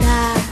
tak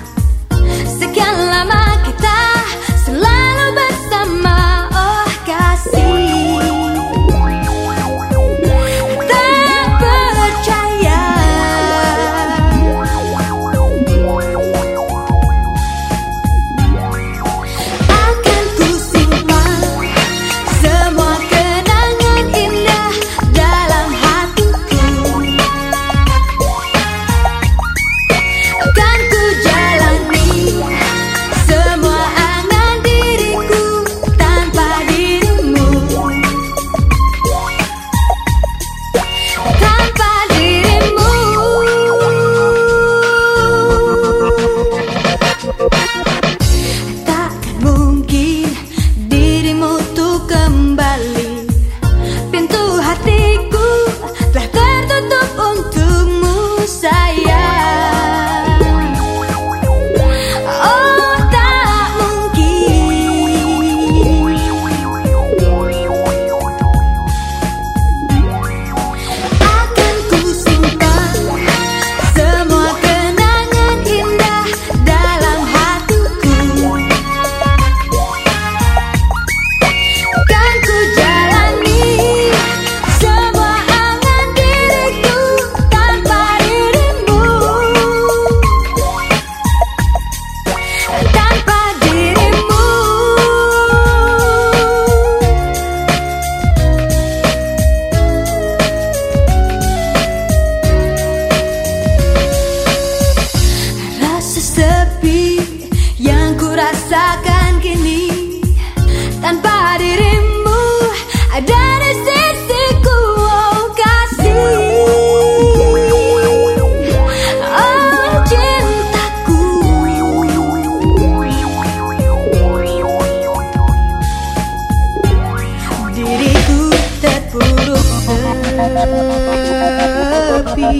sepi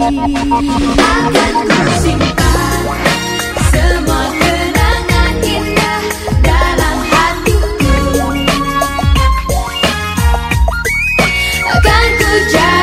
Akan ku simpan semua kenangan indah dalam hatiku. Akan ku jaga